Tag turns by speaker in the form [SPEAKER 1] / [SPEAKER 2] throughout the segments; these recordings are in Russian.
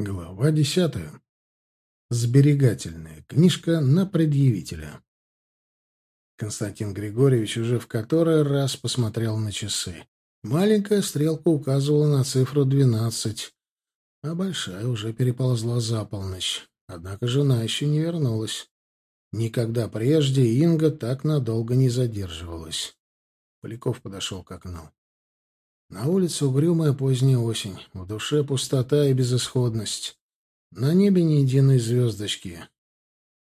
[SPEAKER 1] Глава десятая. Сберегательная книжка на предъявителя. Константин Григорьевич уже в который раз посмотрел на часы. Маленькая стрелка указывала на цифру двенадцать, а большая уже переползла за полночь. Однако жена еще не вернулась. Никогда прежде Инга так надолго не задерживалась. Поляков подошел к окну. На улице угрюмая поздняя осень, в душе пустота и безысходность. На небе ни единой звездочки.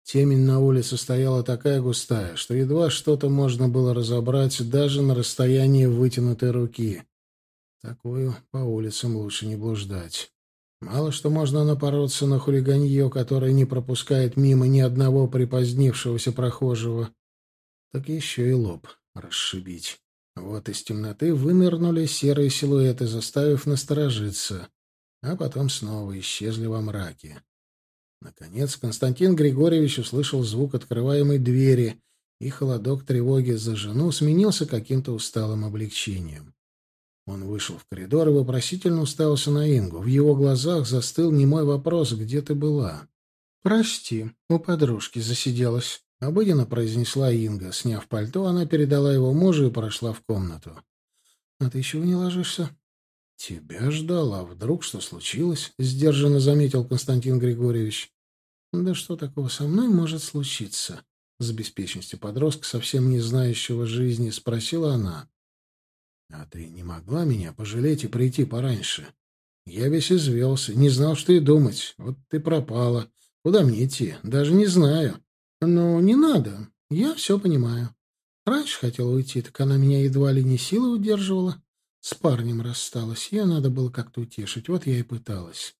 [SPEAKER 1] Темень на улице стояла такая густая, что едва что-то можно было разобрать даже на расстоянии вытянутой руки. Такую по улицам лучше не блуждать. Мало что можно напороться на хулиганье, которое не пропускает мимо ни одного припозднившегося прохожего, так еще и лоб расшибить. Вот из темноты вынырнули серые силуэты, заставив насторожиться, а потом снова исчезли во мраке. Наконец Константин Григорьевич услышал звук открываемой двери, и холодок тревоги за жену сменился каким-то усталым облегчением. Он вышел в коридор и вопросительно уставился на Ингу. В его глазах застыл немой вопрос «Где ты была?» «Прости, у подружки засиделась». Обыденно произнесла Инга. Сняв пальто, она передала его мужу и прошла в комнату. «А ты еще не ложишься?» «Тебя ждала. Вдруг что случилось?» — сдержанно заметил Константин Григорьевич. «Да что такого со мной может случиться?» С беспечностью подростка, совсем не знающего жизни, спросила она. «А ты не могла меня пожалеть и прийти пораньше? Я весь извелся, не знал, что и думать. Вот ты пропала. Куда мне идти? Даже не знаю». «Ну, не надо. Я все понимаю. Раньше хотела уйти, так она меня едва ли не силой удерживала. С парнем рассталась. Ее надо было как-то утешить. Вот я и пыталась».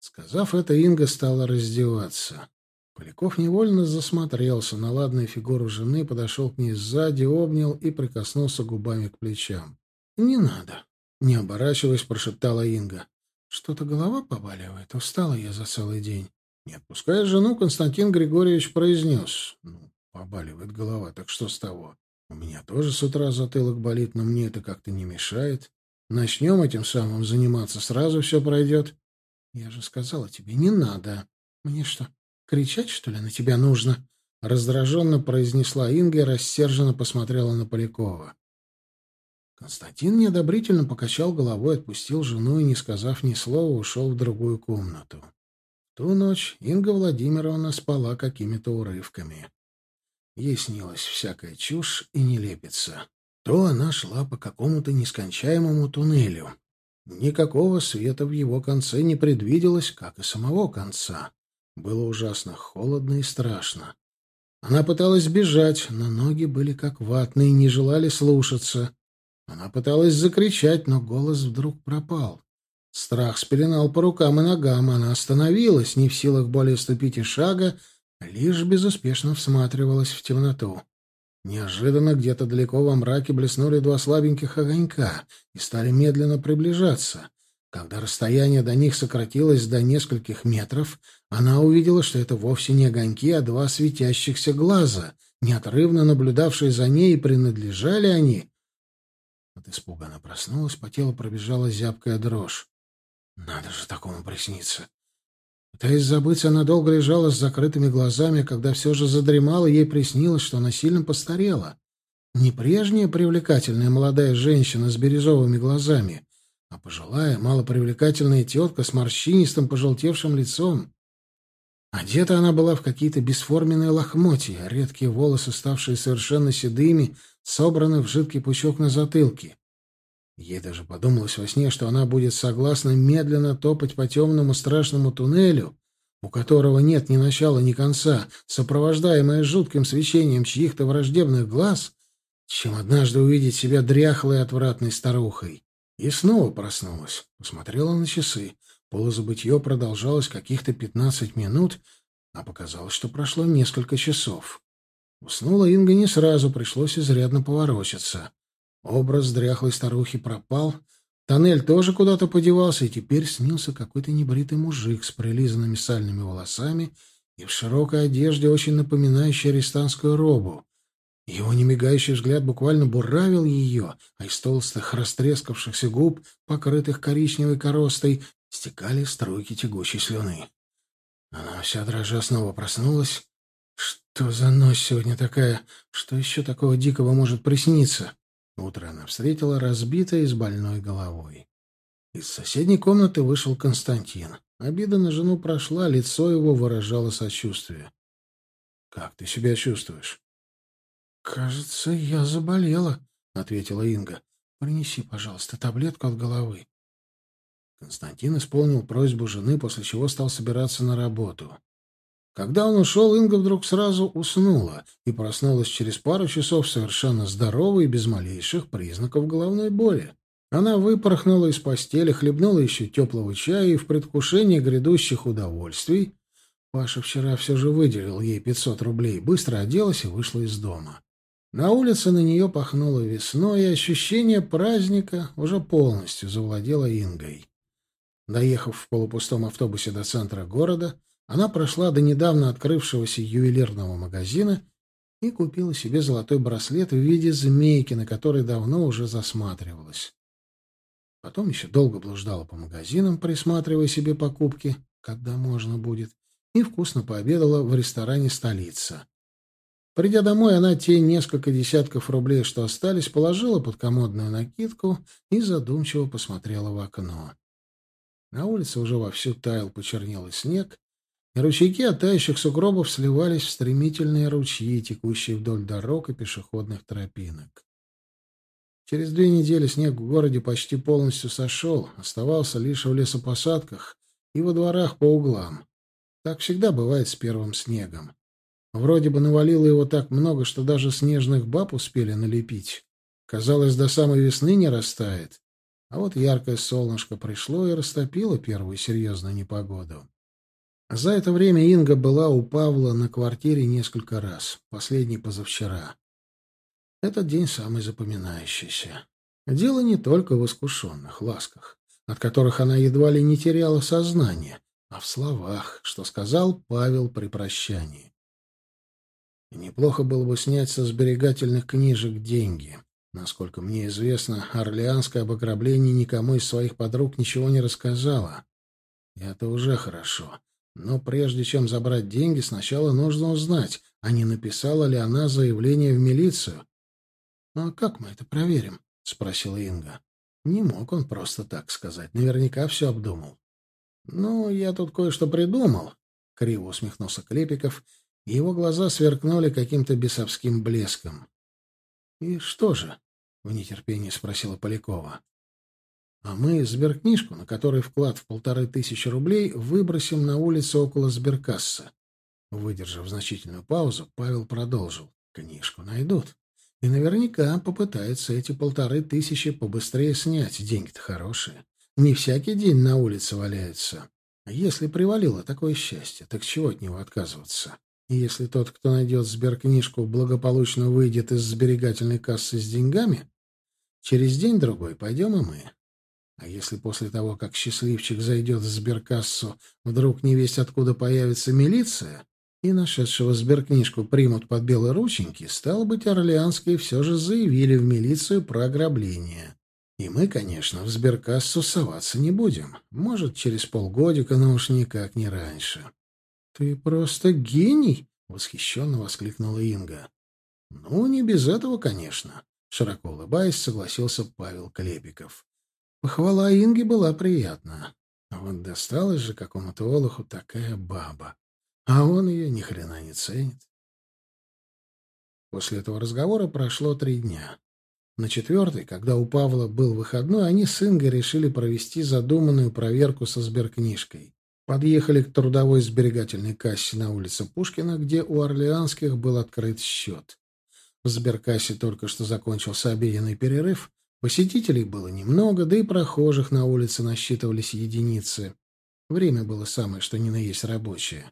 [SPEAKER 1] Сказав это, Инга стала раздеваться. Поляков невольно засмотрелся на ладную фигуру жены, подошел к ней сзади, обнял и прикоснулся губами к плечам. «Не надо», — не оборачиваясь, прошептала Инга. «Что-то голова побаливает. Устала я за целый день. Не отпуская жену, Константин Григорьевич произнес. «Ну, побаливает голова, так что с того? У меня тоже с утра затылок болит, но мне это как-то не мешает. Начнем этим самым заниматься, сразу все пройдет». «Я же сказала тебе, не надо. Мне что, кричать, что ли, на тебя нужно?» Раздраженно произнесла Инга и рассерженно посмотрела на Полякова. Константин неодобрительно покачал головой, отпустил жену и, не сказав ни слова, ушел в другую комнату ту ночь Инга Владимировна спала какими-то урывками. Ей снилась всякая чушь и нелепица. То она шла по какому-то нескончаемому туннелю. Никакого света в его конце не предвиделось, как и самого конца. Было ужасно холодно и страшно. Она пыталась бежать, но ноги были как ватные, не желали слушаться. Она пыталась закричать, но голос вдруг пропал. Страх спеленал по рукам и ногам. Она остановилась, не в силах более ступить и шага, лишь безуспешно всматривалась в темноту. Неожиданно где-то далеко во мраке блеснули два слабеньких огонька и стали медленно приближаться. Когда расстояние до них сократилось до нескольких метров, она увидела, что это вовсе не огоньки, а два светящихся глаза, неотрывно наблюдавшие за ней, и принадлежали они. От испуга она проснулась, по телу пробежала зябкая дрожь. Надо же такому присниться. Пытаясь забыться, она долго лежала с закрытыми глазами, когда все же задремала, ей приснилось, что она сильно постарела. Не прежняя привлекательная молодая женщина с бирюзовыми глазами, а пожилая, малопривлекательная тетка с морщинистым пожелтевшим лицом. Одета она была в какие-то бесформенные лохмотья, редкие волосы, ставшие совершенно седыми, собраны в жидкий пучок на затылке. Ей даже подумалось во сне, что она будет согласна медленно топать по темному страшному туннелю, у которого нет ни начала, ни конца, сопровождаемая жутким свечением чьих-то враждебных глаз, чем однажды увидеть себя дряхлой отвратной старухой. И снова проснулась, посмотрела на часы. Полузабытье продолжалось каких-то пятнадцать минут, а показалось, что прошло несколько часов. Уснула Инга не сразу, пришлось изрядно поворочиться. Образ дряхлой старухи пропал, тоннель тоже куда-то подевался, и теперь снился какой-то небритый мужик с прилизанными сальными волосами и в широкой одежде, очень напоминающей арестантскую робу. Его немигающий взгляд буквально буравил ее, а из толстых растрескавшихся губ, покрытых коричневой коростой, стекали струйки тягучей слюны. Она вся дрожа снова проснулась. Что за ночь сегодня такая? Что еще такого дикого может присниться? Утро она встретила разбитой и с больной головой. Из соседней комнаты вышел Константин. Обида на жену прошла, лицо его выражало сочувствие. — Как ты себя чувствуешь? — Кажется, я заболела, — ответила Инга. — Принеси, пожалуйста, таблетку от головы. Константин исполнил просьбу жены, после чего стал собираться на работу. Когда он ушел, Инга вдруг сразу уснула и проснулась через пару часов совершенно здоровой и без малейших признаков головной боли. Она выпорхнула из постели, хлебнула еще теплого чая и в предвкушении грядущих удовольствий Паша вчера все же выделил ей 500 рублей, быстро оделась и вышла из дома. На улице на нее пахнуло весной, и ощущение праздника уже полностью завладело Ингой. Доехав в полупустом автобусе до центра города, она прошла до недавно открывшегося ювелирного магазина и купила себе золотой браслет в виде змейки, на который давно уже засматривалась. Потом еще долго блуждала по магазинам, присматривая себе покупки, когда можно будет, и вкусно пообедала в ресторане «Столица». Придя домой, она те несколько десятков рублей, что остались, положила под комодную накидку и задумчиво посмотрела в окно. На улице уже вовсю таял почернелый снег, ручейки от тающих сугробов сливались в стремительные ручьи, текущие вдоль дорог и пешеходных тропинок. Через две недели снег в городе почти полностью сошел, оставался лишь в лесопосадках и во дворах по углам. Так всегда бывает с первым снегом. Вроде бы навалило его так много, что даже снежных баб успели налепить. Казалось, до самой весны не растает. А вот яркое солнышко пришло и растопило первую серьезную непогоду. За это время Инга была у Павла на квартире несколько раз, последний позавчера. Этот день самый запоминающийся. Дело не только в искушенных ласках, от которых она едва ли не теряла сознание, а в словах, что сказал Павел при прощании. неплохо было бы снять со сберегательных книжек деньги. Насколько мне известно, Орлеанское об никому из своих подруг ничего не рассказала. И это уже хорошо. Но прежде чем забрать деньги, сначала нужно узнать, а не написала ли она заявление в милицию, «А как мы это проверим?» — спросила Инга. Не мог он просто так сказать. Наверняка все обдумал. «Ну, я тут кое-что придумал», — криво усмехнулся Клепиков, и его глаза сверкнули каким-то бесовским блеском. «И что же?» — в нетерпении спросила Полякова. «А мы сберкнижку, на которой вклад в полторы тысячи рублей, выбросим на улицу около сберкассы». Выдержав значительную паузу, Павел продолжил. «Книжку найдут. И наверняка попытается эти полторы тысячи побыстрее снять. Деньги-то хорошие. Не всякий день на улице валяются. А если привалило такое счастье, так чего от него отказываться? И если тот, кто найдет сберкнижку, благополучно выйдет из сберегательной кассы с деньгами, через день-другой пойдем и мы. А если после того, как счастливчик зайдет в сберкассу, вдруг не весть откуда появится милиция, и нашедшего сберкнижку примут под белые рученьки, стало быть, орлеанские все же заявили в милицию про ограбление. И мы, конечно, в сберкассу соваться не будем. Может, через полгодика, но уж никак не раньше. — Ты просто гений! — восхищенно воскликнула Инга. — Ну, не без этого, конечно. Широко улыбаясь, согласился Павел Клепиков. Похвала Инги была приятна. Вот досталась же какому-то олуху такая баба. А он ее ни хрена не ценит. После этого разговора прошло три дня. На четвертый, когда у Павла был выходной, они с Ингой решили провести задуманную проверку со сберкнижкой. Подъехали к трудовой сберегательной кассе на улице Пушкина, где у Орлеанских был открыт счет. В сберкассе только что закончился обеденный перерыв, посетителей было немного, да и прохожих на улице насчитывались единицы. Время было самое, что ни на есть рабочее.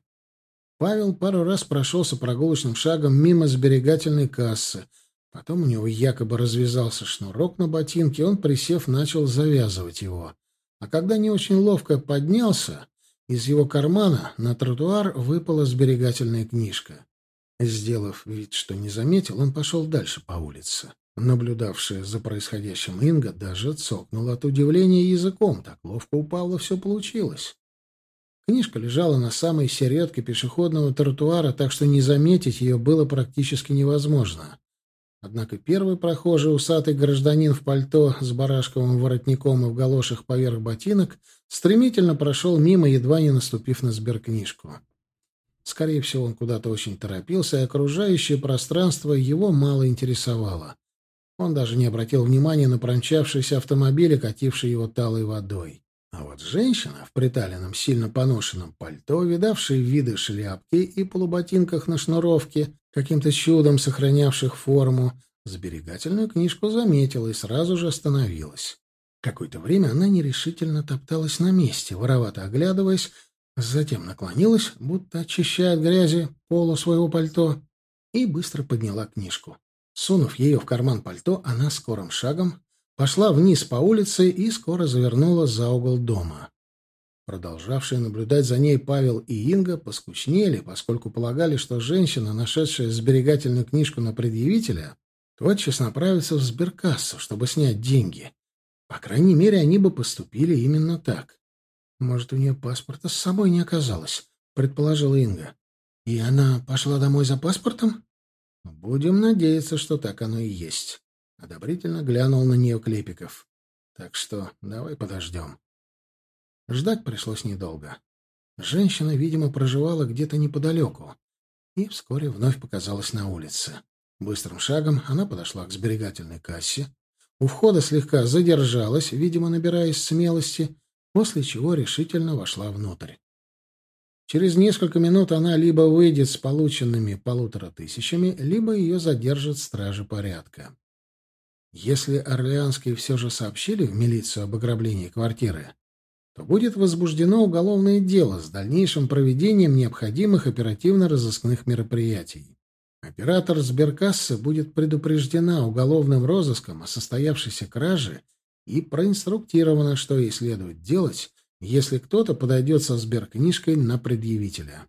[SPEAKER 1] Павел пару раз прошелся прогулочным шагом мимо сберегательной кассы. Потом у него якобы развязался шнурок на ботинке, он, присев, начал завязывать его. А когда не очень ловко поднялся, из его кармана на тротуар выпала сберегательная книжка. Сделав вид, что не заметил, он пошел дальше по улице. Наблюдавшая за происходящим Инга даже цокнула от удивления языком. Так ловко у Павла все получилось. Книжка лежала на самой середке пешеходного тротуара, так что не заметить ее было практически невозможно. Однако первый прохожий, усатый гражданин в пальто с барашковым воротником и в галошах поверх ботинок, стремительно прошел мимо, едва не наступив на сберкнижку. Скорее всего, он куда-то очень торопился, и окружающее пространство его мало интересовало. Он даже не обратил внимания на промчавшийся автомобиль, кативший его талой водой. А вот женщина в приталенном, сильно поношенном пальто, видавшей виды шляпки и полуботинках на шнуровке, каким-то чудом сохранявших форму, сберегательную книжку заметила и сразу же остановилась. Какое-то время она нерешительно топталась на месте, воровато оглядываясь, затем наклонилась, будто очищая от грязи полу своего пальто, и быстро подняла книжку. Сунув ее в карман пальто, она скорым шагом пошла вниз по улице и скоро завернула за угол дома. Продолжавшие наблюдать за ней Павел и Инга поскучнели, поскольку полагали, что женщина, нашедшая сберегательную книжку на предъявителя, тотчас направится в сберкассу, чтобы снять деньги. По крайней мере, они бы поступили именно так. Может, у нее паспорта с собой не оказалось, предположила Инга. И она пошла домой за паспортом? Будем надеяться, что так оно и есть. Одобрительно глянул на нее Клепиков. Так что давай подождем. Ждать пришлось недолго. Женщина, видимо, проживала где-то неподалеку. И вскоре вновь показалась на улице. Быстрым шагом она подошла к сберегательной кассе. У входа слегка задержалась, видимо, набираясь смелости, после чего решительно вошла внутрь. Через несколько минут она либо выйдет с полученными полутора тысячами, либо ее задержат стражи порядка. Если Орлеанские все же сообщили в милицию об ограблении квартиры, то будет возбуждено уголовное дело с дальнейшим проведением необходимых оперативно-розыскных мероприятий. Оператор сберкассы будет предупреждена уголовным розыском о состоявшейся краже и проинструктирована, что ей следует делать, если кто-то подойдет со сберкнижкой на предъявителя.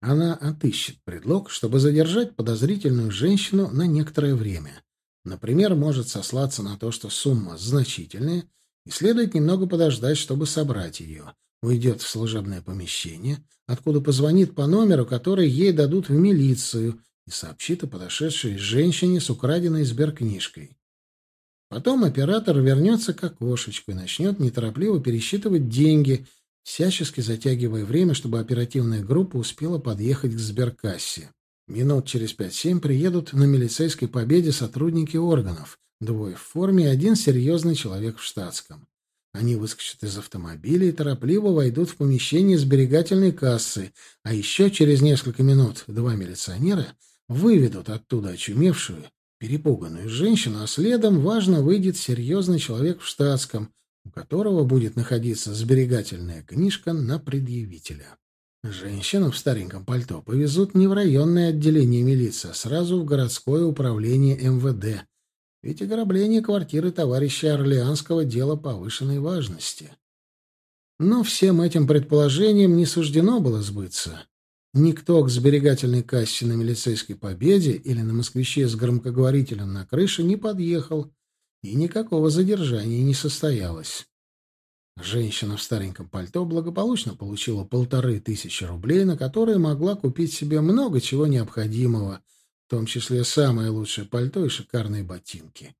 [SPEAKER 1] Она отыщет предлог, чтобы задержать подозрительную женщину на некоторое время. Например, может сослаться на то, что сумма значительная, и следует немного подождать, чтобы собрать ее. Уйдет в служебное помещение, откуда позвонит по номеру, который ей дадут в милицию, и сообщит о подошедшей женщине с украденной сберкнижкой. Потом оператор вернется к окошечку и начнет неторопливо пересчитывать деньги, всячески затягивая время, чтобы оперативная группа успела подъехать к сберкассе. Минут через пять-семь приедут на милицейской победе сотрудники органов. Двое в форме и один серьезный человек в штатском. Они выскочат из автомобиля и торопливо войдут в помещение сберегательной кассы, а еще через несколько минут два милиционера выведут оттуда очумевшую, перепуганную женщину, а следом, важно, выйдет серьезный человек в штатском, у которого будет находиться сберегательная книжка на предъявителя. Женщину в стареньком пальто повезут не в районное отделение милиции, а сразу в городское управление МВД. Ведь ограбление квартиры товарища Орлеанского — дело повышенной важности. Но всем этим предположениям не суждено было сбыться. Никто к сберегательной кассе на милицейской победе или на москвиче с громкоговорителем на крыше не подъехал, и никакого задержания не состоялось. Женщина в стареньком пальто благополучно получила полторы тысячи рублей, на которые могла купить себе много чего необходимого, в том числе самое лучшее пальто и шикарные ботинки.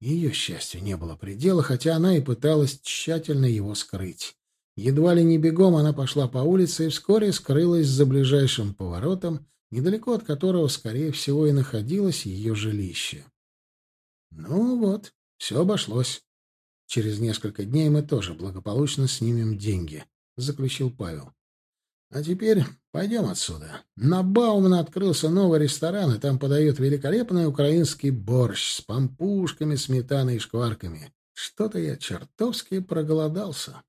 [SPEAKER 1] Ее счастью не было предела, хотя она и пыталась тщательно его скрыть. Едва ли не бегом она пошла по улице и вскоре скрылась за ближайшим поворотом, недалеко от которого, скорее всего, и находилось ее жилище. Ну вот, все обошлось. Через несколько дней мы тоже благополучно снимем деньги, — заключил Павел. А теперь пойдем отсюда. На Баумана открылся новый ресторан, и там подают великолепный украинский борщ с пампушками, сметаной и шкварками. Что-то я чертовски проголодался.